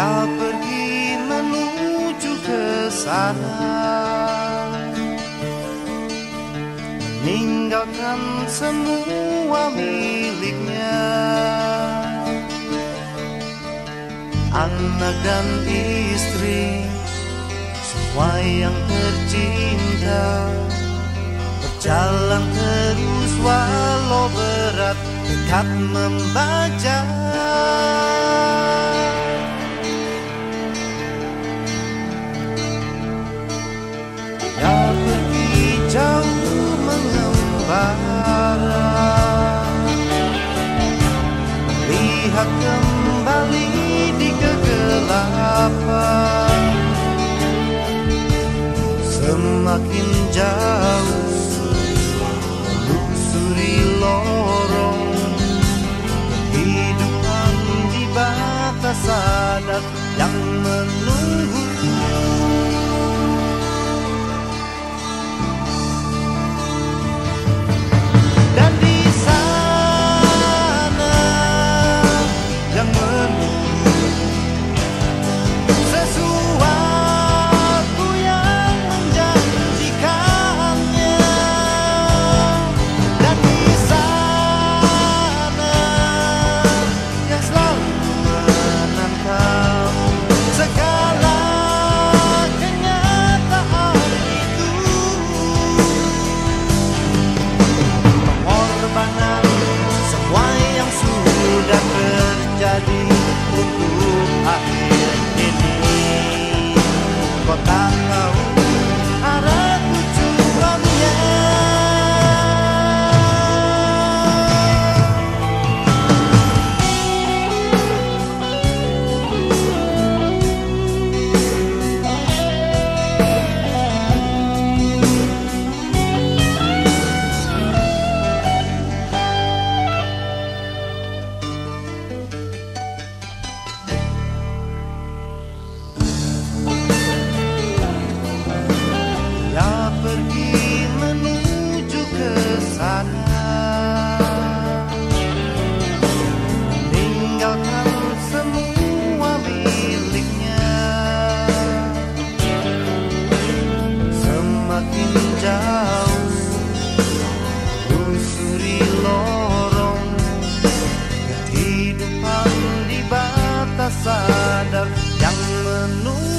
Dia pergi menuju ke sana. Meninggalkan semua miliknya. Anak dan istri Semua yang tercinta. Berjalan terus walau berat Dekat membaca Lihat kembali di kegelapan. Semakin jauh Melusuri lorong Kehidupan di batas sadar Yang yang menunggu